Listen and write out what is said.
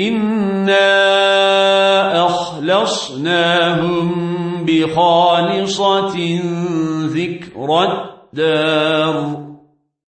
إنا أخلصناهم بخالصة ذكر الدار